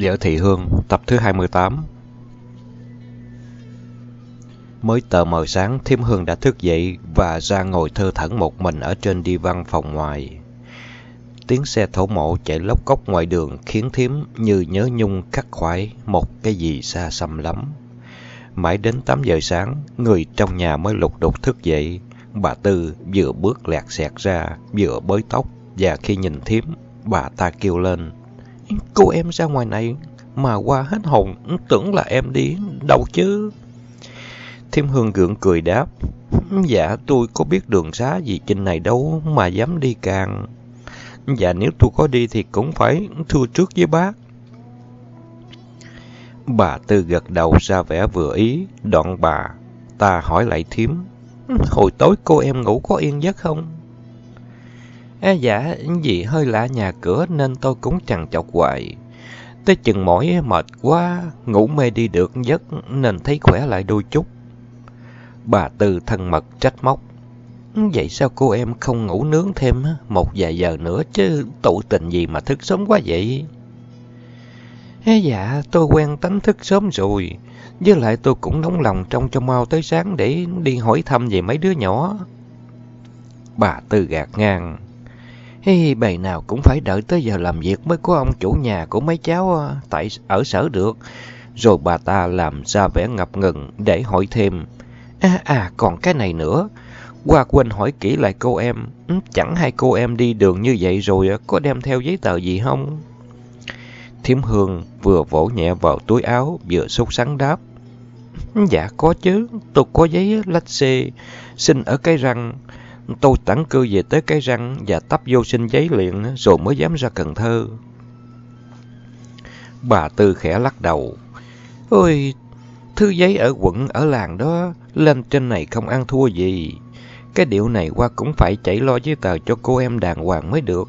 Vợ Thị Hương, tập thứ 28 Mới tờ mờ sáng, Thiêm Hương đã thức dậy và ra ngồi thơ thẩn một mình ở trên đi văn phòng ngoài. Tiếng xe thổ mộ chạy lóc cốc ngoài đường khiến Thiếm như nhớ nhung khắc khoải một cái gì xa xăm lắm. Mãi đến 8 giờ sáng, người trong nhà mới lục đục thức dậy. Bà Tư vừa bước lẹt xẹt ra, vừa bới tóc và khi nhìn Thiếm, bà ta kêu lên. Cô em ra ngoài này mà qua hết hồn, tưởng là em đi đâu chứ. Thiêm Hương gượng cười đáp. Dạ tôi có biết đường xá gì trên này đâu mà dám đi càng. Dạ nếu tôi có đi thì cũng phải thưa trước với bác. Bà Tư gật đầu ra vẻ vừa ý, đoạn bà, ta hỏi lại Thiếm. Hồi tối cô em ngủ có yên giấc không? À, dạ, vì hơi lạ nhà cửa nên tôi cũng chẳng chọc hoài. Tới chừng mỏi mệt quá, ngủ mê đi được giấc nên thấy khỏe lại đôi chút. Bà Tư thân mật trách móc. Vậy sao cô em không ngủ nướng thêm một vài giờ nữa chứ tụ tình gì mà thức sớm quá vậy? À, dạ, tôi quen tánh thức sớm rồi. Với lại tôi cũng nóng lòng trong cho mau tới sáng để đi hỏi thăm về mấy đứa nhỏ. Bà Tư gạt ngang. Hi bầy nào cũng phải đợi tới giờ làm việc mới có ông chủ nhà của mấy cháu ờ, tại ở sở được. Rồi bà ta làm ra vẻ ngập ngừng để hỏi thêm. À, à, còn cái này nữa. Qua quên hỏi kỹ lại cô em. Ừ, chẳng hay cô em đi đường như vậy rồi ờ, có đem theo giấy tờ gì không? Thiếm Hương vừa vỗ nhẹ vào túi áo vừa sốt sắng đáp. Ừ, dạ có chứ, tôi có giấy lách xe, xin ở cái răng. Tôi tản cư về tới cái răng và tấp vô xin giấy liền rồi mới dám ra Cần Thơ. Bà Tư khẽ lắc đầu. Ôi, thư giấy ở quận, ở làng đó, lên trên này không ăn thua gì. Cái điệu này qua cũng phải chảy lo giấy tờ cho cô em đàng hoàng mới được.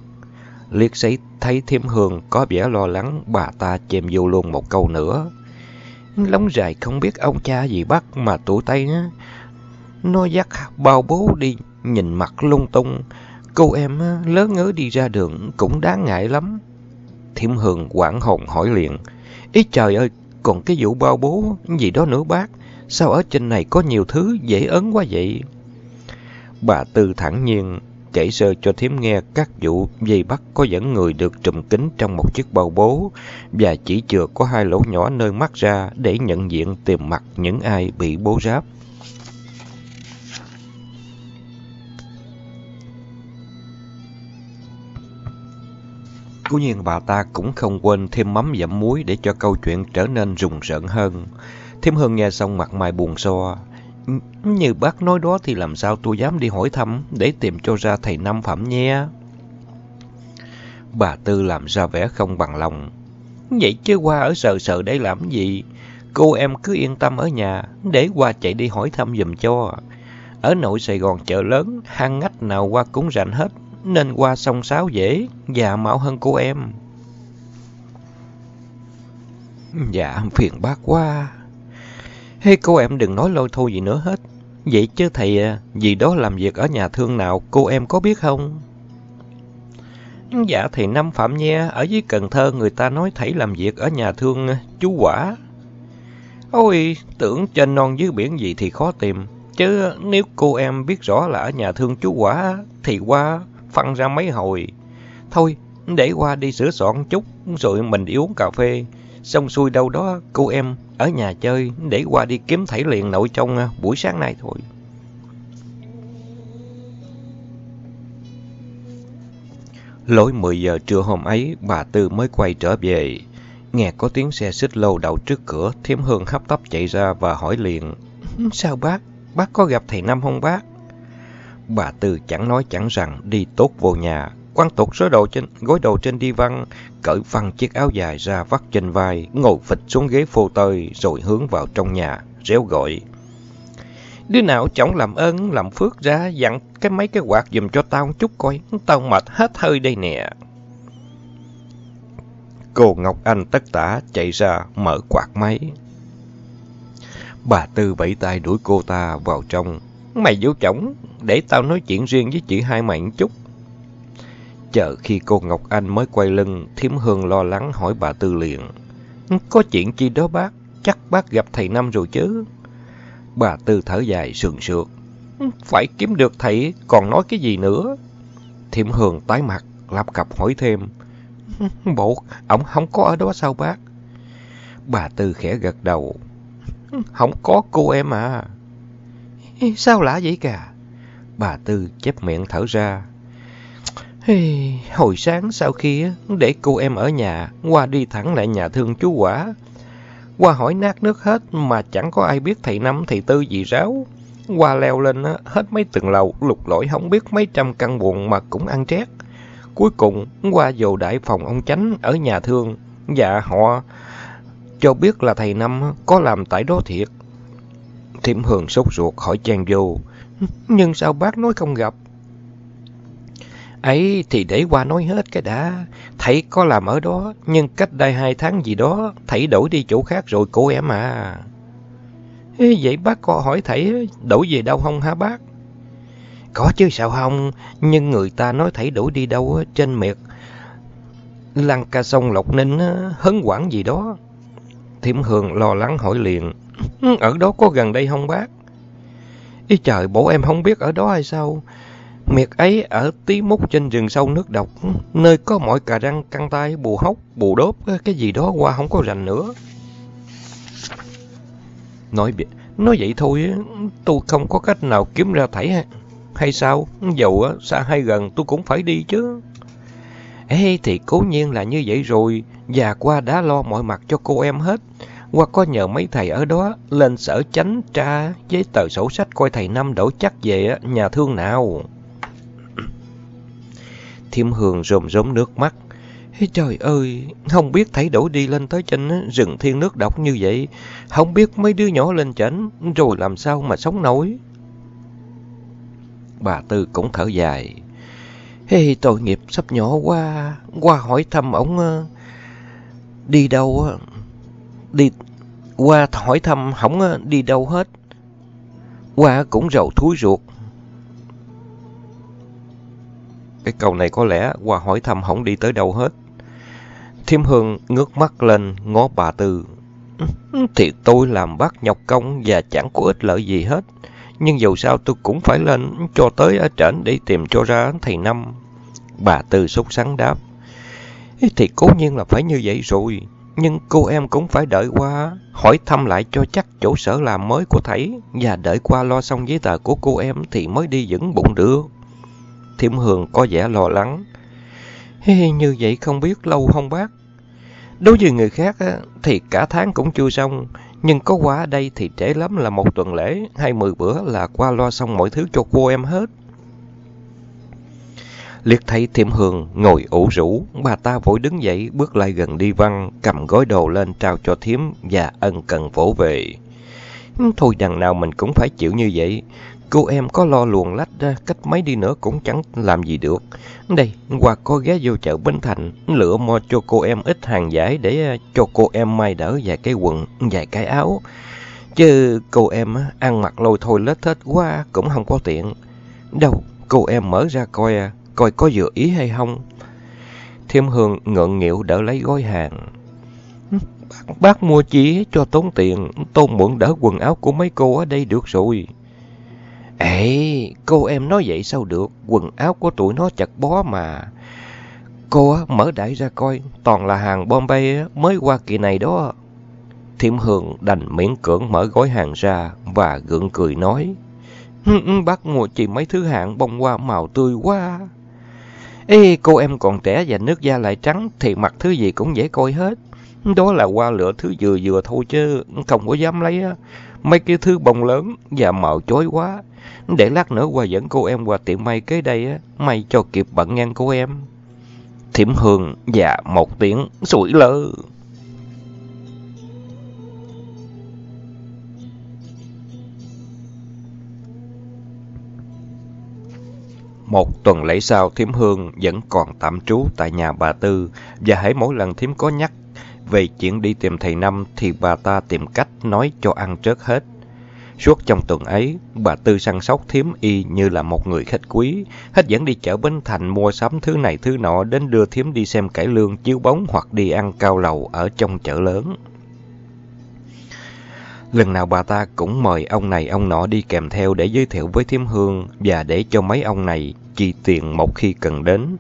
Liệt sĩ thấy Thiêm Hương có vẻ lo lắng, bà ta chèm vô luôn một câu nữa. Lóng dài không biết ông cha gì bắt mà tủ tay á. Nó dắt bao bố đi, nhìn mặt lung tung. Cô em lớn ngớ đi ra đường cũng đáng ngại lắm. Thiểm hường quảng hồn hỏi liền. Ý trời ơi, còn cái vụ bao bố gì đó nữa bác. Sao ở trên này có nhiều thứ dễ ấn quá vậy? Bà Tư thẳng nhiên kể sơ cho thiếm nghe các vụ dây bắt có dẫn người được trùm kính trong một chiếc bao bố và chỉ chừa có hai lỗ nhỏ nơi mắt ra để nhận diện tìm mặt những ai bị bố ráp. Cố nhiên bà ta cũng không quên thêm mắm dặm muối để cho câu chuyện trở nên rùng rợn hơn. Thiêm Hương nghe xong mặt mày buồn so. Như bác nói đó thì làm sao tôi dám đi hỏi thăm để tìm cho ra thầy Năm Phẩm nhé. Bà Tư làm ra vẻ không bằng lòng. Vậy chứ qua ở sợ sợ để làm gì? Cô em cứ yên tâm ở nhà, để qua chạy đi hỏi thăm dùm cho. Ở nội Sài Gòn chợ lớn, hang ngách nào qua cũng rảnh hết, nên qua sông sáo dễ và mạo hơn cô em. Dạ, phiền bác quá. Hey, cô em đừng nói lôi thôi gì nữa hết. Vậy chứ thầy, à, gì đó làm việc ở nhà thương nào, cô em có biết không? Dạ, thầy Năm Phạm Nha, ở dưới Cần Thơ người ta nói thầy làm việc ở nhà thương à, chú Quả. Ôi, tưởng trên non dưới biển gì thì khó tìm. Chứ nếu cô em biết rõ là ở nhà thương chú Quả, thì qua phân ra mấy hồi. Thôi, để qua đi sửa soạn chút, rồi mình đi uống cà phê. Xong xuôi đâu đó, cô em ở nhà chơi, để qua đi kiếm thảy liền nội trong à, buổi sáng nay thôi. Lối 10 giờ trưa hôm ấy, bà Tư mới quay trở về. Nghe có tiếng xe xích lô đậu trước cửa, Thiếm Hương hấp tấp chạy ra và hỏi liền. Sao bác? Bác có gặp thầy Năm không bác? Bà Tư chẳng nói chẳng rằng đi tốt vô nhà, quăng tục số đồ trên gối đồ trên đi văn, cởi phăng chiếc áo dài ra vắt trên vai, ngồi phịch xuống ghế phô tơi rồi hướng vào trong nhà, réo gọi. Đứa nào chổng làm ơn, làm phước ra, dặn cái mấy cái quạt dùm cho tao chút coi, tao mệt hết hơi đây nè. Cô Ngọc Anh tất tả chạy ra mở quạt máy. Bà Tư vẫy tay đuổi cô ta vào trong. Mày vô chổng, để tao nói chuyện riêng với chị hai mày chút. Chờ khi cô Ngọc Anh mới quay lưng, Thiếm Hương lo lắng hỏi bà Tư liền. Có chuyện chi đó bác, chắc bác gặp thầy Năm rồi chứ. Bà Tư thở dài sườn sượt. Phải kiếm được thầy, còn nói cái gì nữa? Thiểm Hường tái mặt, lắp cặp hỏi thêm. Bộ, ổng không có ở đó sao bác? Bà Tư khẽ gật đầu. Không có cô em à. Sao lạ vậy cả? Bà Tư chép miệng thở ra. Hồi sáng sau khi để cô em ở nhà, qua đi thẳng lại nhà thương chú quả. Qua hỏi nát nước hết mà chẳng có ai biết thầy Năm thầy Tư gì ráo. Qua leo lên hết mấy tầng lầu, lục lội không biết mấy trăm căn buồn mà cũng ăn trét. Cuối cùng, qua dồ đại phòng ông Chánh ở nhà thương, và họ cho biết là thầy Năm có làm tại đó thiệt. Thiểm Hường sốt ruột hỏi Trang Du, nhưng sao bác nói không gặp? Ấy thì để qua nói hết cái đã. Thầy có làm ở đó, nhưng cách đây hai tháng gì đó, thầy đổi đi chỗ khác rồi cô em à. Ê, vậy bác có hỏi thầy đổi về đâu không hả bác? Có chứ sao không, nhưng người ta nói thầy đổi đi đâu trên miệt. Lăng ca sông Lộc Ninh hấn quảng gì đó. Thiểm Hường lo lắng hỏi liền. Ở đó có gần đây không bác? Ý trời, bố em không biết ở đó hay sao? Miệt ấy ở tí mút trên rừng sâu nước độc, nơi có mọi cà răng, căng tay, bù hốc, bù đốp, cái gì đó qua không có rành nữa. Nói nói vậy thôi, tôi không có cách nào kiếm ra thảy hay sao? Dầu xa hay gần tôi cũng phải đi chứ. Ê thì cố nhiên là như vậy rồi, già qua đã lo mọi mặt cho cô em hết. Qua có nhờ mấy thầy ở đó lên sở chánh tra giấy tờ sổ sách coi thầy Năm đổ chắc về nhà thương nào. Thiêm Hường rồm rốm nước mắt. Trời ơi, không biết thầy đổ đi lên tới trên rừng thiên nước độc như vậy. Không biết mấy đứa nhỏ lên chảnh, rồi làm sao mà sống nổi. Bà Tư cũng thở dài. Hey, tội nghiệp sắp nhỏ quá, qua hỏi thăm ổng đi đâu, đi qua hỏi thăm không ờ, đi đâu hết. Qua cũng rầu thúi ruột, Cái câu này có lẽ qua hỏi thăm không đi tới đâu hết. Thiêm Hương ngước mắt lên ngó bà Tư. Thì tôi làm bác nhọc công và chẳng có ích lợi gì hết. Nhưng dù sao tôi cũng phải lên cho tới ở trển để tìm cho ra thầy Năm. Bà Tư sốt sắng đáp. Thì cố nhiên là phải như vậy rồi. Nhưng cô em cũng phải đợi qua, hỏi thăm lại cho chắc chỗ sở làm mới của thầy. Và đợi qua lo xong giấy tờ của cô em thì mới đi vững bụng được. Thiểm Hường có vẻ lo lắng. Hey, như vậy không biết lâu không bác? Đối với người khác thì cả tháng cũng chưa xong, nhưng có qua đây thì trễ lắm là một tuần lễ hay mười bữa là qua lo xong mọi thứ cho cô em hết. Liệt thấy Thiểm hương ngồi ủ rũ, bà ta vội đứng dậy bước lại gần đi văn, cầm gói đồ lên trao cho Thiểm và ân cần vỗ về. Thôi đằng nào mình cũng phải chịu như vậy, Cô em có lo luồn lách ra cách mấy đi nữa cũng chẳng làm gì được. Đây, qua có ghé vô chợ Bến Thành, lựa mua cho cô em ít hàng giải để à, cho cô em may đỡ vài cái quần, vài cái áo. Chứ cô em à, ăn mặc lôi thôi lết hết quá cũng không có tiện. Đâu, cô em mở ra coi à, coi có dự ý hay không. Thiêm Hương ngượng nghịu đỡ lấy gói hàng. Bác, bác mua chí cho tốn tiền, tôn mượn đỡ quần áo của mấy cô ở đây được rồi. Ê, cô em nói vậy sao được, quần áo của tụi nó chặt bó mà. Cô mở đại ra coi, toàn là hàng Bombay mới qua kỳ này đó. Thiểm Hương đành miễn cưỡng mở gói hàng ra và gượng cười nói. Bác mua chỉ mấy thứ hạng bông hoa màu tươi quá. Ê, cô em còn trẻ và nước da lại trắng thì mặc thứ gì cũng dễ coi hết. Đó là qua lựa thứ vừa vừa thôi chứ không có dám lấy mấy cái thứ bông lớn và màu chói quá. Để lát nữa qua dẫn cô em qua tiệm may kế đây á, may cho kịp bận ngang cô em. Thiểm hương dạ một tiếng sủi lơ. Một tuần lễ sau, Thiểm Hương vẫn còn tạm trú tại nhà bà Tư và hãy mỗi lần Thiểm có nhắc về chuyện đi tìm thầy Năm thì bà ta tìm cách nói cho ăn trớt hết. Suốt trong tuần ấy, bà Tư săn sóc thiếm y như là một người khách quý, hết dẫn đi chợ Bến Thành mua sắm thứ này thứ nọ đến đưa thiếm đi xem cải lương chiếu bóng hoặc đi ăn cao lầu ở trong chợ lớn. Lần nào bà ta cũng mời ông này ông nọ đi kèm theo để giới thiệu với thiếm hương và để cho mấy ông này chi tiền một khi cần đến.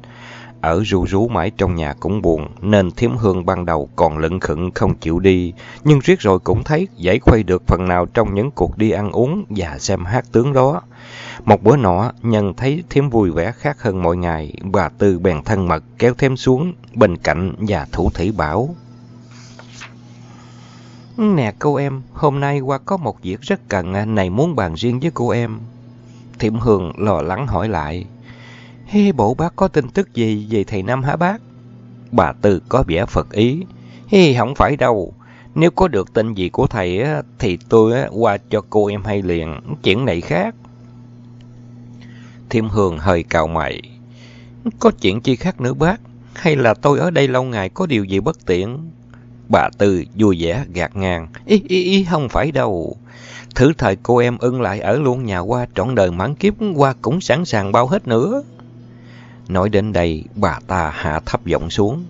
Ở ru rú mãi trong nhà cũng buồn, nên thiếm hương ban đầu còn lững khựng không chịu đi, nhưng riết rồi cũng thấy giải khuây được phần nào trong những cuộc đi ăn uống và xem hát tướng đó. Một bữa nọ, nhân thấy thiếm vui vẻ khác hơn mọi ngày, bà Tư bèn thân mật kéo thêm xuống bên cạnh và thủ thủy bảo. Nè cô em, hôm nay qua có một việc rất cần, à, này muốn bàn riêng với cô em. Thiểm Hương lo lắng hỏi lại. Hê bộ bác có tin tức gì về thầy Năm hả bác? Bà Tư có vẻ phật ý. Hê không phải đâu. Nếu có được tin gì của thầy thì tôi qua cho cô em hay liền. Chuyện này khác. Thiêm Hương hơi cào mày. Có chuyện chi khác nữa bác? Hay là tôi ở đây lâu ngày có điều gì bất tiện? Bà Tư vui vẻ gạt ngang. Ý, ý, ý, không phải đâu. Thử thời cô em ưng lại ở luôn nhà qua trọn đời mãn kiếp qua cũng sẵn sàng bao hết nữa. Nói đến đây, bà ta hạ thấp giọng xuống.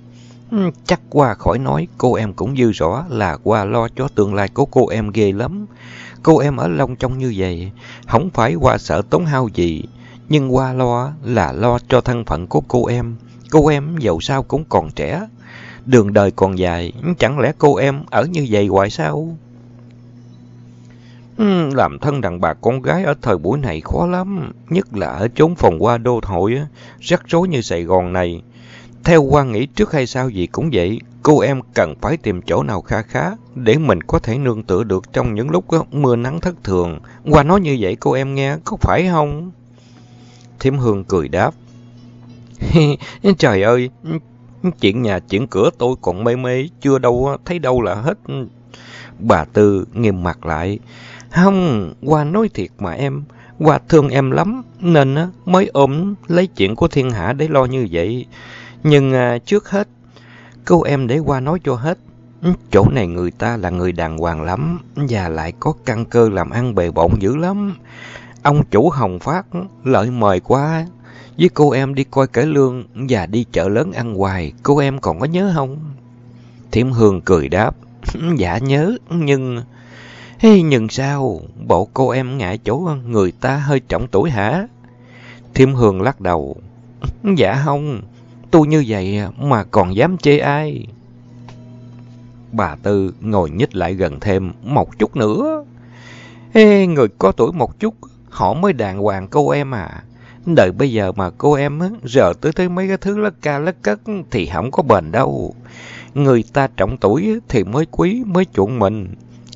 Chắc qua khỏi nói, cô em cũng dư rõ là qua lo cho tương lai của cô em ghê lắm. Cô em ở Long trong như vậy, không phải qua sợ tốn hao gì, nhưng qua lo là lo cho thân phận của cô em. Cô em dầu sao cũng còn trẻ, đường đời còn dài, chẳng lẽ cô em ở như vậy hoài sao? Ừ, làm thân đàn bà con gái ở thời buổi này khó lắm, nhất là ở chốn phòng qua đô hội, rắc rối như Sài Gòn này. Theo quan nghĩ trước hay sau gì cũng vậy, cô em cần phải tìm chỗ nào kha khá để mình có thể nương tựa được trong những lúc mưa nắng thất thường. Qua nói như vậy cô em nghe, có phải không? Thiểm Hương cười đáp. Trời ơi, chuyện nhà chuyện cửa tôi còn mê mê, chưa đâu thấy đâu là hết. Bà Tư nghiêm mặt lại. Không, qua nói thiệt mà em, qua thương em lắm, nên mới ôm lấy chuyện của thiên hạ để lo như vậy. Nhưng à, trước hết, cô em để qua nói cho hết. Chỗ này người ta là người đàng hoàng lắm, và lại có căn cơ làm ăn bề bộn dữ lắm. Ông chủ Hồng Phát lợi mời quá, với cô em đi coi cải lương và đi chợ lớn ăn hoài, cô em còn có nhớ không? Thiểm Hương cười đáp, dạ nhớ, nhưng... Hey, nhưng sao? Bộ cô em ngại chỗ người ta hơi trọng tuổi hả? Thiểm Hương lắc đầu. Ừ, dạ không, tôi như vậy mà còn dám chê ai? Bà Tư ngồi nhích lại gần thêm một chút nữa. Ê, người có tuổi một chút, họ mới đàng hoàng cô em à. Đời bây giờ mà cô em giờ tới thấy mấy cái thứ lất ca lất cất thì không có bền đâu. Người ta trọng tuổi thì mới quý, mới chuộng mình.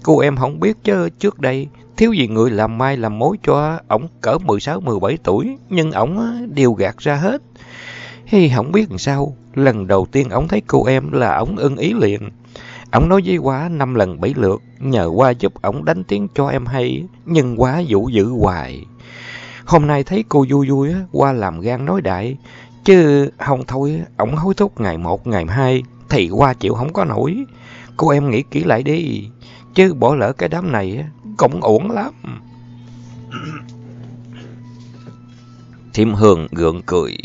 Cô em không biết chứ trước đây thiếu gì người làm mai làm mối cho ổng cỡ 16-17 tuổi, nhưng ổng đều gạt ra hết. Hay không biết làm sao, lần đầu tiên ổng thấy cô em là ổng ưng ý liền. Ổng nói với quá năm lần bảy lượt, nhờ qua giúp ổng đánh tiếng cho em hay, nhưng quá dụ dữ hoài. Hôm nay thấy cô vui vui á, qua làm gan nói đại, chứ không thôi, ổng hối thúc ngày một, ngày hai, thì qua chịu không có nổi. Cô em nghĩ kỹ lại đi, chứ bỏ lỡ cái đám này cũng uổng lắm. Thiêm Hương gượng cười.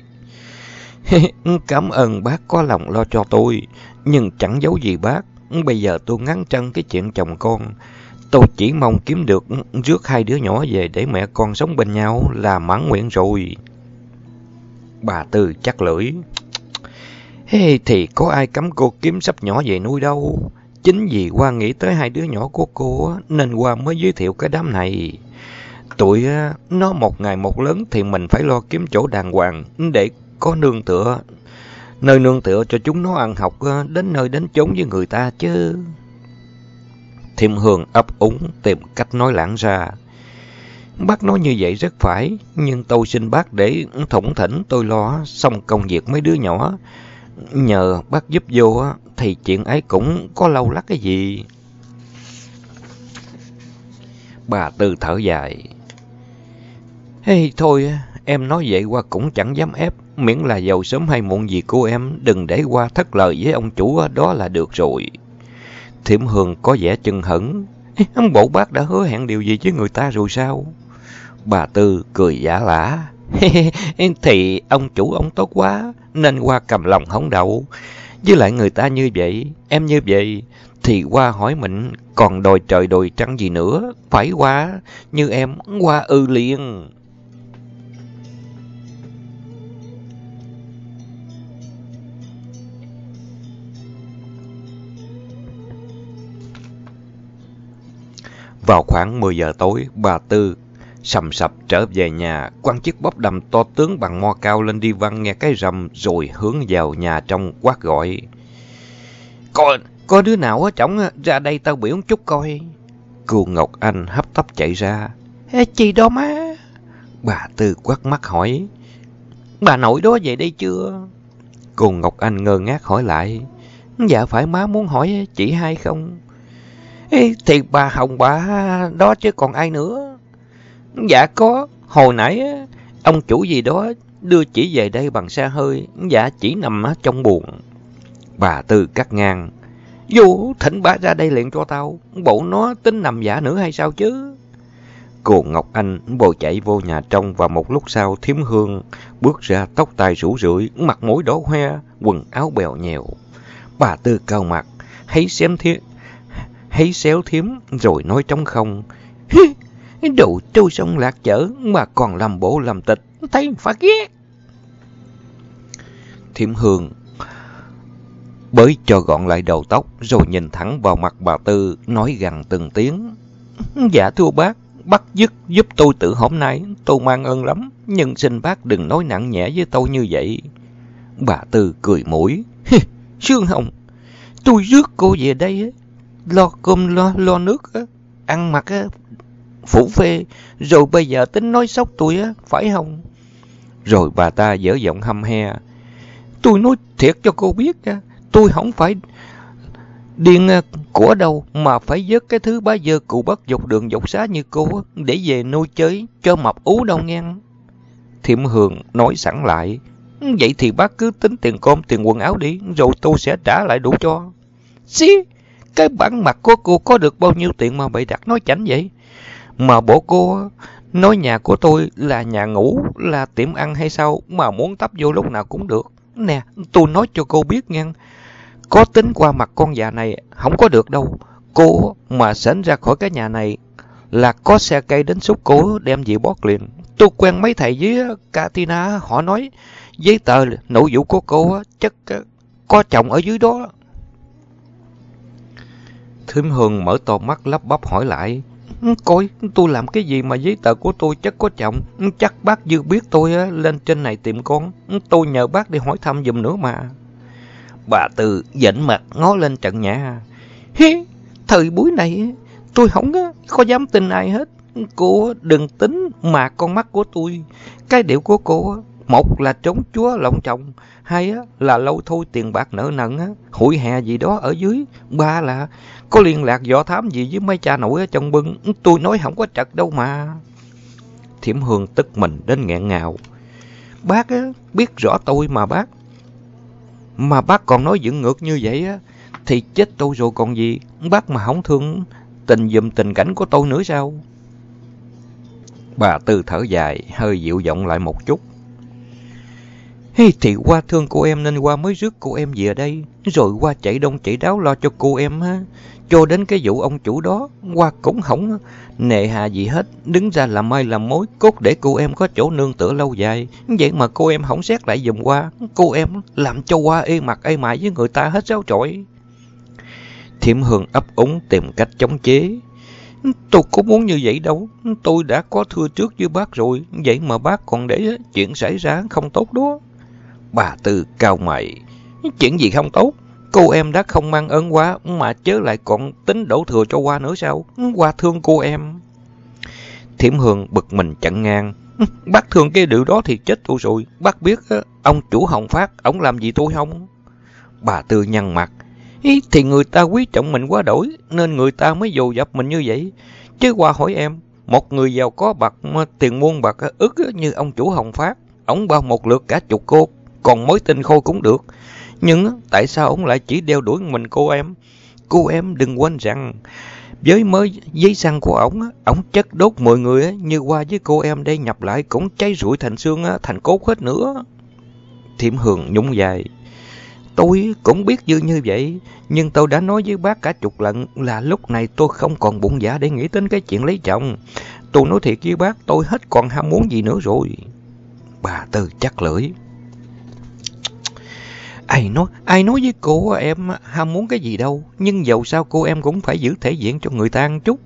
Cảm ơn bác có lòng lo cho tôi, nhưng chẳng giấu gì bác. Bây giờ tôi ngắn chân cái chuyện chồng con. Tôi chỉ mong kiếm được rước hai đứa nhỏ về để mẹ con sống bên nhau là mãn nguyện rồi. Bà Tư chắc lưỡi. Hey, thì có ai cấm cô kiếm sắp nhỏ về nuôi đâu. Chính vì Hoa nghĩ tới hai đứa nhỏ của cô nên Hoa mới giới thiệu cái đám này. Tụi nó một ngày một lớn thì mình phải lo kiếm chỗ đàng hoàng để có nương tựa. Nơi nương tựa cho chúng nó ăn học đến nơi đến chốn với người ta chứ. Thiêm Hương ấp úng tìm cách nói lãng ra. Bác nói như vậy rất phải, nhưng tôi xin bác để thủng thỉnh tôi lo xong công việc mấy đứa nhỏ. Nhờ bác giúp vô thì chuyện ấy cũng có lâu lắc cái gì. Bà Tư thở dài. Hey, thôi, em nói vậy qua cũng chẳng dám ép, miễn là giàu sớm hay muộn gì của em, đừng để qua thất lời với ông chủ đó là được rồi. Thiểm Hương có vẻ chân hững. Bộ bác đã hứa hẹn điều gì với người ta rồi sao? Bà Tư cười giả lả. Thì ông chủ ông tốt quá, nên qua cầm lòng hóng đậu. Với lại người ta như vậy, em như vậy, thì qua hỏi mình còn đòi trời đòi trăng gì nữa. Phải qua, như em, qua ư liền. Vào khoảng 10 giờ tối, bà Tư sầm sập trở về nhà, quan chiếc bóp đầm to tướng bằng mo cao lên đi văn nghe cái rầm rồi hướng vào nhà trong quát gọi. Có, có đứa nào ở trống ra đây tao biểu chút coi. Cô Ngọc Anh hấp tấp chạy ra. Ê, chị đó má. Bà Tư quát mắt hỏi. Bà nội đó về đây chưa? Cô Ngọc Anh ngơ ngác hỏi lại. Dạ phải má muốn hỏi chị hai không? Ê, thì bà Hồng bà đó chứ còn ai nữa. Dạ có, hồi nãy ông chủ gì đó đưa chỉ về đây bằng xe hơi, dạ chỉ nằm trong buồn. Bà Tư cắt ngang. Vô thỉnh bà ra đây liền cho tao, bộ nó tính nằm giả nữa hay sao chứ? Cô Ngọc Anh bồ chạy vô nhà trong và một lúc sau thiếm hương bước ra tóc tai rủ rượi, mặt mũi đỏ hoe, quần áo bèo nhèo. Bà Tư cao mặt, thấy xem thiết, thấy xéo thiếm rồi nói trong không. Đồ trôi sông lạc chở mà còn làm bộ làm tịch, thấy phát ghét. Thiểm hương bới cho gọn lại đầu tóc rồi nhìn thẳng vào mặt bà Tư nói gần từng tiếng. Dạ thưa bác, bác dứt giúp tôi từ hôm nay, tôi mang ơn lắm, nhưng xin bác đừng nói nặng nhẹ với tôi như vậy. Bà Tư cười mũi. Sương Hồng, tôi rước cô về đây, lo cơm lo, lo nước, ăn mặc phủ phê, rồi bây giờ tính nói xấu tôi á, phải không? Rồi bà ta dở giọng hăm he. Tôi nói thiệt cho cô biết, tôi không phải điên à, của đâu mà phải vớt cái thứ bá dơ cụ bắt dọc đường dọc xá như cô để về nuôi chơi cho mập ú đâu nghe. Thiểm Hường nói sẵn lại. Vậy thì bác cứ tính tiền cơm, tiền quần áo đi, rồi tôi sẽ trả lại đủ cho. Xí, cái bản mặt của cô có được bao nhiêu tiền mà bày đặt nói chảnh vậy? Mà bộ cô nói nhà của tôi là nhà ngủ, là tiệm ăn hay sao mà muốn tấp vô lúc nào cũng được. Nè, tôi nói cho cô biết nha. Có tính qua mặt con già này không có được đâu. Cô mà sến ra khỏi cái nhà này là có xe cây đến xúc cố đem dị bót liền. Tôi quen mấy thầy với Katina, họ nói giấy tờ nội vụ của cô chắc có chồng ở dưới đó. Thím Hương mở to mắt lắp bắp hỏi lại. Coi, tôi làm cái gì mà giấy tờ của tôi chắc có chồng. Chắc bác dư biết tôi lên trên này tìm con. Tôi nhờ bác đi hỏi thăm giùm nữa mà. Bà Tư dẫn mặt ngó lên trận nhà. Hi, thời buổi này tôi không có dám tin ai hết. Cô đừng tính mà con mắt của tôi. Cái điệu của cô một là trống chúa lòng trọng, hai là lâu thôi tiền bạc nợ nần, hụi hè gì đó ở dưới, ba là có liên lạc dò thám gì với mấy cha nội ở trong bưng, tôi nói không có trật đâu mà. Thiểm Hương tức mình đến nghẹn ngào. Bác á, biết rõ tôi mà bác. Mà bác còn nói dựng ngược như vậy á, thì chết tôi rồi còn gì. Bác mà không thương tình dùm tình cảnh của tôi nữa sao? Bà Tư thở dài, hơi dịu giọng lại một chút. Hey, thì qua thương cô em nên qua mới rước cô em về đây. Rồi qua chạy đông chạy đáo lo cho cô em ha. Cho đến cái vụ ông chủ đó, qua cũng hỏng, nệ hà gì hết. Đứng ra làm mai làm mối, cốt để cô em có chỗ nương tựa lâu dài. Vậy mà cô em hỏng xét lại dùm qua. Cô em làm cho qua ê mặt ê mại với người ta hết ráo trội. Thiểm Hương ấp úng tìm cách chống chế. Tôi có muốn như vậy đâu. Tôi đã có thưa trước với bác rồi. Vậy mà bác còn để chuyện xảy ra không tốt đó. Bà Tư cao mày. Chuyện gì không tốt? Cô em đã không mang ơn quá mà chớ lại còn tính đổ thừa cho qua nữa sao? Qua thương cô em. Thiểm Hương bực mình chặn ngang. Bác thương cái điều đó thì chết tôi rồi. Bác biết ông chủ Hồng Phát, ông làm gì tôi không? Bà Tư nhăn mặt. Ý, thì người ta quý trọng mình quá đổi, nên người ta mới dồ dập mình như vậy. Chứ qua hỏi em, một người giàu có bạc, tiền muôn bạc ức như ông chủ Hồng Phát, ông bao một lượt cả chục cô, còn mối tình khôi cũng được. Nhưng tại sao ông lại chỉ đeo đuổi mình cô em? Cô em đừng quên rằng Với mới giấy xăng của ổng, ổng chất đốt 10 người như qua với cô em đây nhập lại cũng cháy rụi thành xương thành cốt hết nữa. Thiểm Hường nhúng dài. Tôi cũng biết dư như vậy, nhưng tôi đã nói với bác cả chục lần là lúc này tôi không còn bụng dạ để nghĩ đến cái chuyện lấy chồng. Tôi nói thiệt với bác, tôi hết còn ham muốn gì nữa rồi. Bà Tư chắc lưỡi. Ai nói, ai nói với cô em ham muốn cái gì đâu, nhưng dầu sao cô em cũng phải giữ thể diện cho người ta ăn chút.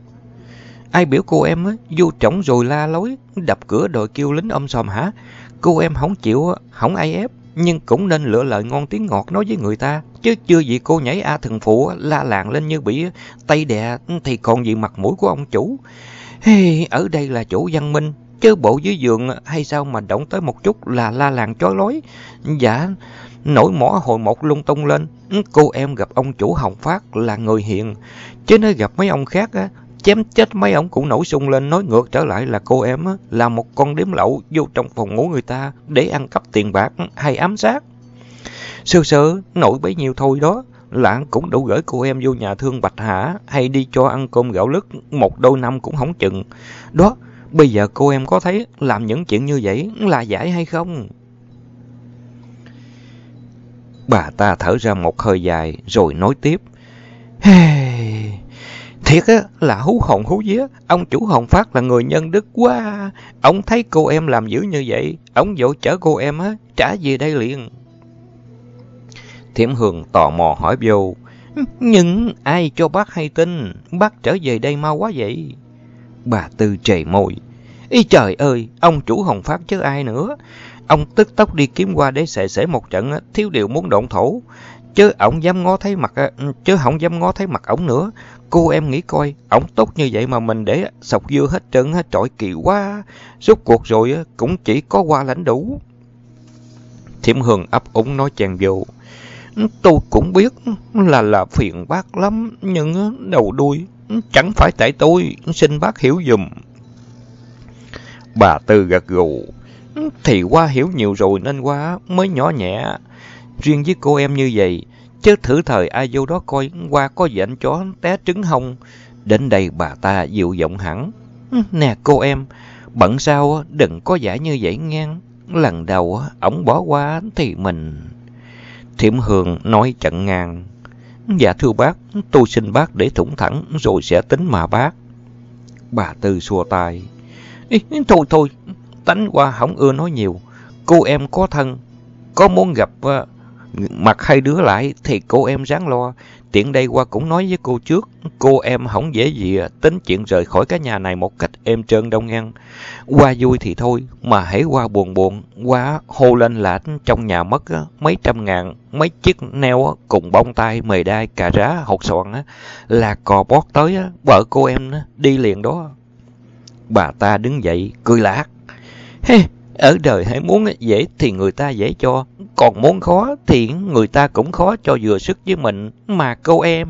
Ai biểu cô em vô trọng rồi la lối, đập cửa đòi kêu lính ôm sòm hả? Cô em không chịu, không ai ép, nhưng cũng nên lựa lời ngon tiếng ngọt nói với người ta. Chứ chưa gì cô nhảy A thần phụ la làng lên như bị tay đè thì còn gì mặt mũi của ông chủ. Hey, ở đây là chủ văn minh, chứ bộ dưới giường hay sao mà động tới một chút là la làng chói lối. Dạ, nổi mỏ hồi một lung tung lên. Ừ, cô em gặp ông chủ Hồng Phát là người hiền, chứ nếu gặp mấy ông khác á, chém chết mấy ông cũng nổi sung lên nói ngược trở lại là cô em á, là một con điếm lậu vô trong phòng ngủ người ta để ăn cắp tiền bạc hay ám sát. Sơ sơ, nổi bấy nhiêu thôi đó, lãng cũng đủ gửi cô em vô nhà thương Bạch hạ hay đi cho ăn cơm gạo lứt một đôi năm cũng không chừng. Đó, bây giờ cô em có thấy làm những chuyện như vậy là giải hay không? Bà ta thở ra một hơi dài rồi nói tiếp. Hey, thiệt á là hú hồn hú vía, ông chủ Hồng Phát là người nhân đức quá. Ông thấy cô em làm dữ như vậy, ông vội chở cô em á trả về đây liền. Thiểm Hường tò mò hỏi vô. Nhưng ai cho bác hay tin, bác trở về đây mau quá vậy? Bà Tư trề môi. Ý trời ơi, ông chủ Hồng Phát chứ ai nữa. Ông tức tốc đi kiếm qua để xệ xể một trận, thiếu điều muốn độn thổ. Chứ ổng dám ngó thấy mặt, chứ không dám ngó thấy mặt ổng nữa. Cô em nghĩ coi, ổng tốt như vậy mà mình để sọc dưa hết trơn, trội kỳ quá. Rốt cuộc rồi cũng chỉ có qua lãnh đủ. Thiểm Hường ấp úng nói chàng vô. Tôi cũng biết là là phiền bác lắm, nhưng đầu đuôi chẳng phải tại tôi, xin bác hiểu dùm. Bà Tư gật gù. Thì qua hiểu nhiều rồi nên qua mới nhỏ nhẹ. Riêng với cô em như vậy, chứ thử thời ai vô đó coi qua có dạnh chó té trứng hông. Đến đây bà ta dịu giọng hẳn. Nè cô em, bận sao đừng có giả như vậy ngang. Lần đầu ổng bỏ qua thì mình... Thiểm Hương nói chặn ngang. Dạ thưa bác, tôi xin bác để thủng thẳng rồi sẽ tính mà bác. Bà Tư xua tay. Thôi thôi, tánh qua không ưa nói nhiều. Cô em có thân, có muốn gặp uh, mặt hai đứa lại thì cô em ráng lo. Tiện đây qua cũng nói với cô trước, cô em không dễ gì ờ, tính chuyện rời khỏi cái nhà này một cách êm trơn đông ngăn. Qua vui thì thôi, mà hãy qua buồn buồn, qua hô lên là trong nhà mất ờ, mấy trăm ngàn, mấy chiếc neo cùng bông tai, mề đai, cà rá, hột xoàn là cò bót tới, vợ cô em đi liền đó. Bà ta đứng dậy, cười lạc Hey, ở đời hãy muốn dễ thì người ta dễ cho, còn muốn khó thì người ta cũng khó cho vừa sức với mình, mà cô em.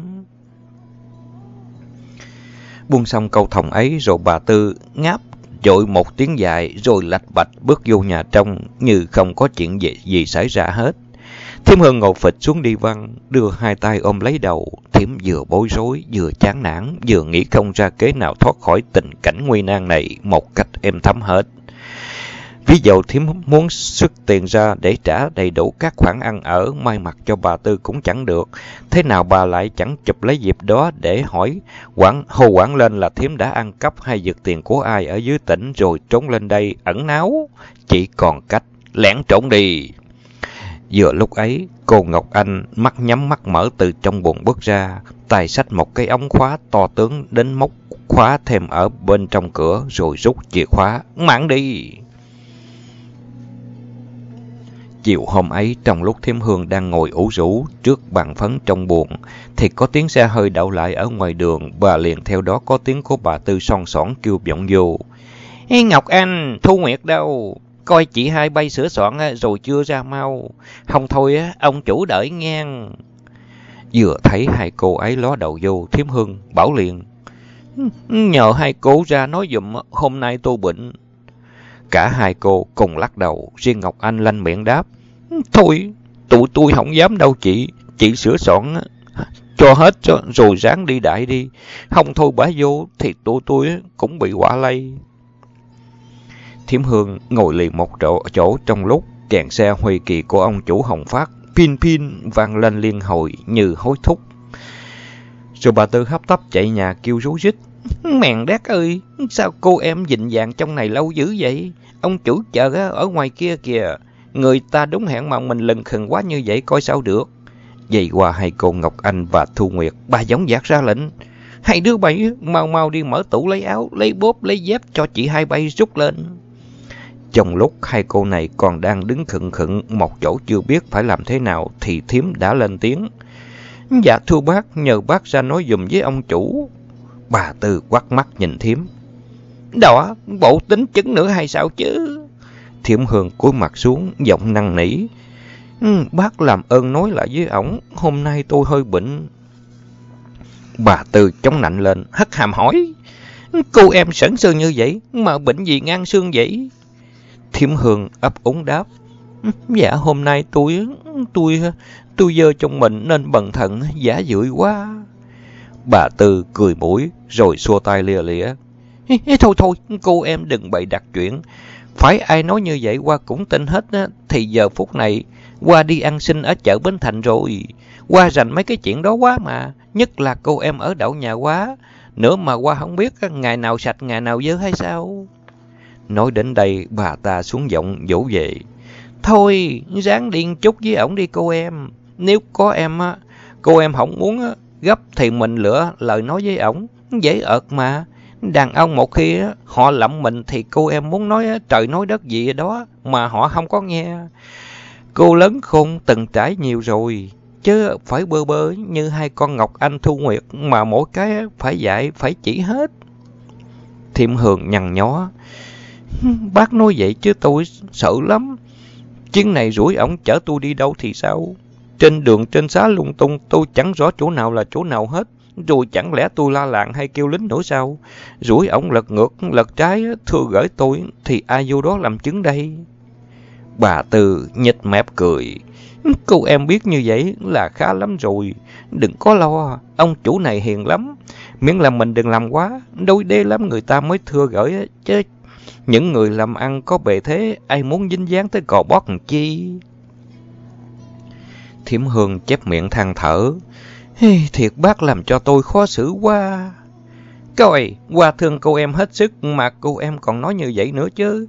Buông xong câu thòng ấy rồi bà Tư ngáp dội một tiếng dài rồi lạch bạch bước vô nhà trong như không có chuyện gì, gì xảy ra hết. Thiểm Hương ngồi phịch xuống đi văn, đưa hai tay ôm lấy đầu. Thiếm vừa bối rối, vừa chán nản, vừa nghĩ không ra kế nào thoát khỏi tình cảnh nguy nan này một cách êm thấm hết. Ví dụ thím muốn xuất tiền ra để trả đầy đủ các khoản ăn ở, may mặt cho bà Tư cũng chẳng được. Thế nào bà lại chẳng chụp lấy dịp đó để hỏi quản hô quản lên là thím đã ăn cắp hay giật tiền của ai ở dưới tỉnh rồi trốn lên đây ẩn náu. Chỉ còn cách lẻn trốn đi. Vừa lúc ấy, cô Ngọc Anh mắt nhắm mắt mở từ trong buồng bước ra, tay xách một cái ống khóa to tướng đến móc khóa thêm ở bên trong cửa rồi rút chìa khóa, mãn đi. Chiều hôm ấy, trong lúc Thiêm Hương đang ngồi ủ rũ trước bàn phấn trong buồn thì có tiếng xe hơi đậu lại ở ngoài đường, và liền theo đó có tiếng của bà Tư son sỏn kêu vọng vô. Ê Ngọc Anh, Thu Nguyệt đâu? Coi chị hai bay sửa soạn à, rồi chưa ra mau. Không thôi, ông chủ đợi ngang. Vừa thấy hai cô ấy ló đầu vô, Thiêm Hương bảo liền. Nhờ hai cô ra nói dùm hôm nay tôi bệnh. Cả hai cô cùng lắc đầu, riêng Ngọc Anh lanh miệng đáp. Thôi, tụi tôi không dám đâu chị, chị sửa soạn cho hết rồi ráng đi đại đi. Không thôi bả vô thì tụi tôi cũng bị quả lây. Thiểm Hương ngồi liền một chỗ, chỗ trong lúc kèn xe huy kỳ của ông chủ Hồng Phát pin pin vang lên liên hồi như hối thúc. Rồi bà Tư hấp tấp chạy nhà kêu rú rít. Mèn đét ơi, sao cô em dịnh dạng trong này lâu dữ vậy? Ông chủ chợ ở ngoài kia kìa. Người ta đúng hẹn mà mình lần khừng quá như vậy coi sao được. Vậy qua hai cô Ngọc Anh và Thu Nguyệt, bà giống dạc ra lệnh. Hai đứa bay mau mau đi mở tủ lấy áo, lấy bốp, lấy dép cho chị hai bay rút lên. Trong lúc hai cô này còn đang đứng khựng khựng một chỗ chưa biết phải làm thế nào thì thiếm đã lên tiếng. Dạ thưa bác, nhờ bác ra nói dùm với ông chủ. Bà Tư quắt mắt nhìn thiếm. Đó, bộ tính chứng nữa hay sao chứ? Thiểm Hương cúi mặt xuống, giọng năn nỉ. Ừ, bác làm ơn nói lại với ổng, hôm nay tôi hơi bệnh. Bà Tư chống nạnh lên, hất hàm hỏi. Cô em sẵn sơ như vậy, mà bệnh gì ngang xương vậy? Thiểm Hương ấp úng đáp. Dạ hôm nay tôi, tôi, tôi dơ trong mình nên bần thận giả dưỡi quá. Bà Tư cười mũi rồi xua tay lìa lìa. Thôi thôi, cô em đừng bày đặt chuyện. Phải ai nói như vậy qua cũng tin hết á, thì giờ phút này qua đi ăn xin ở chợ Bến Thành rồi. Qua rành mấy cái chuyện đó quá mà, nhất là cô em ở đậu nhà quá. Nữa mà qua không biết ngày nào sạch ngày nào dơ hay sao. Nói đến đây bà ta xuống giọng dỗ về. Thôi, ráng điên chút với ổng đi cô em. Nếu có em á, cô em không muốn á, gấp thì mình lựa lời nói với ổng. Dễ ợt mà. Đàn ông một khi họ lậm mình thì cô em muốn nói trời nói đất gì đó mà họ không có nghe. Cô lớn khôn từng trải nhiều rồi. Chứ phải bơ bơ như hai con Ngọc Anh Thu Nguyệt mà mỗi cái phải dạy, phải chỉ hết. Thiệm Hường nhằn nhó. Bác nói vậy chứ tôi sợ lắm. Chuyến này rủi ổng chở tôi đi đâu thì sao? Trên đường trên xá lung tung tôi chẳng rõ chỗ nào là chỗ nào hết. Rồi chẳng lẽ tôi la làng hay kêu lính nữa sao? Rủi ổng lật ngược, lật trái, thưa gửi tôi thì ai vô đó làm chứng đây? Bà Tư nhịch mép cười. Cô em biết như vậy là khá lắm rồi. Đừng có lo, ông chủ này hiền lắm. Miễn là mình đừng làm quá, đôi đê lắm người ta mới thưa gửi chứ những người làm ăn có bề thế, ai muốn dính dáng tới cò bót chi? Thiểm Hương chép miệng than thở. Hey, thiệt bác làm cho tôi khó xử quá. Coi, qua thương cô em hết sức mà cô em còn nói như vậy nữa chứ.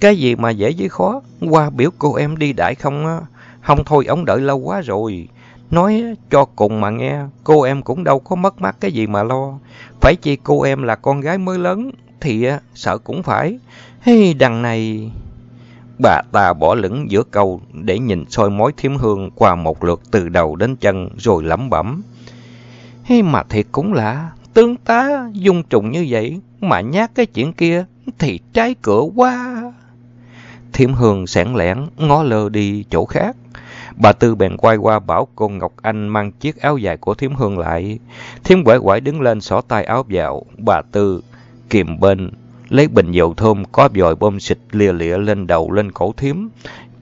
Cái gì mà dễ với khó, qua biểu cô em đi đại không Không thôi, ông đợi lâu quá rồi. Nói cho cùng mà nghe, cô em cũng đâu có mất mát cái gì mà lo. Phải chi cô em là con gái mới lớn, thì sợ cũng phải. Hey, đằng này... Bà ta bỏ lửng giữa câu để nhìn soi mối thiếm hương qua một lượt từ đầu đến chân rồi lẩm bẩm. hay mà thiệt cũng lạ, tương tá dung trùng như vậy mà nhát cái chuyện kia thì trái cửa quá. Thiểm hương sẻn lẻn ngó lơ đi chỗ khác. Bà Tư bèn quay qua bảo cô Ngọc Anh mang chiếc áo dài của Thiểm Hương lại. Thiểm quải quải đứng lên xỏ tay áo vào. Bà Tư kìm bên, lấy bình dầu thơm có vòi bơm xịt lìa lịa lên đầu lên cổ thiếm,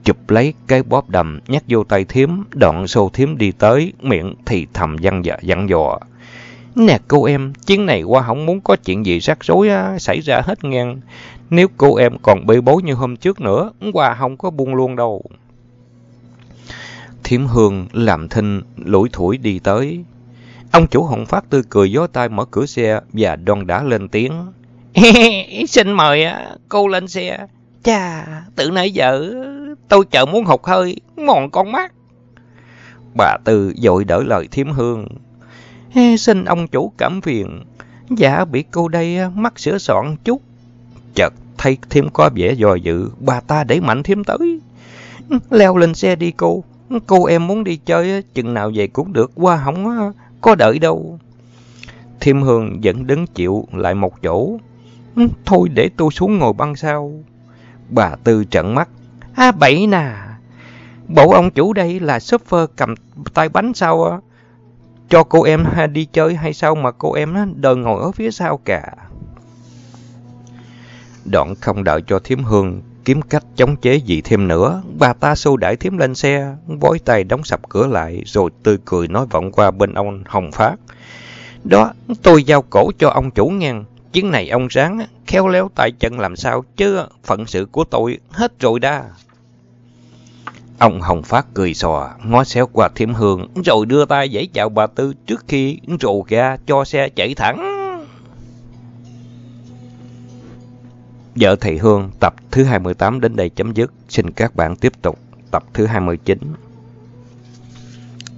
chụp lấy cái bóp đầm nhét vô tay thiếm, đoạn xô thiếm đi tới, miệng thì thầm dặn dạ dặn dò. Nè cô em, chuyến này qua không muốn có chuyện gì rắc rối á, xảy ra hết ngang. Nếu cô em còn bê bối như hôm trước nữa, qua không có buông luôn đâu. Thiếm Hương làm thinh lủi thủi đi tới. Ông chủ Hồng Phát tươi cười gió tay mở cửa xe và đoan đã lên tiếng. Xin mời à, cô lên xe. Chà, từ nãy giờ tôi chờ muốn hụt hơi, mòn con mắt. Bà Tư dội đỡ lời thiếm hương. Xin ông chủ cảm phiền. Dạ bị cô đây à, mắc sửa soạn chút. Chợt thấy thiếm có vẻ dò dự, bà ta đẩy mạnh thiếm tới. Leo lên xe đi cô. Cô em muốn đi chơi, à, chừng nào về cũng được, qua không có đợi đâu. Thiêm Hương vẫn đứng chịu lại một chỗ. Thôi để tôi xuống ngồi băng sau. Bà Tư trận mắt. À bậy nà. Bộ ông chủ đây là shopper cầm tay bánh sao á. Cho cô em đi chơi hay sao mà cô em đợi ngồi ở phía sau cả. Đoạn không đợi cho thiếm hương kiếm cách chống chế gì thêm nữa. Bà ta xô đẩy thiếm lên xe, vối tay đóng sập cửa lại, rồi tươi cười nói vọng qua bên ông Hồng Phát. Đó, tôi giao cổ cho ông chủ ngang. Chuyến này ông ráng, khéo léo tại chân làm sao, chứ phận sự của tôi hết rồi đa. Ông Hồng Phát cười xòa, ngó xéo qua thiểm hương, rồi đưa tay giãy chào bà Tư trước khi rồ ga cho xe chạy thẳng. Vợ thầy Hương tập thứ 28 đến đây chấm dứt. Xin các bạn tiếp tục tập thứ 29.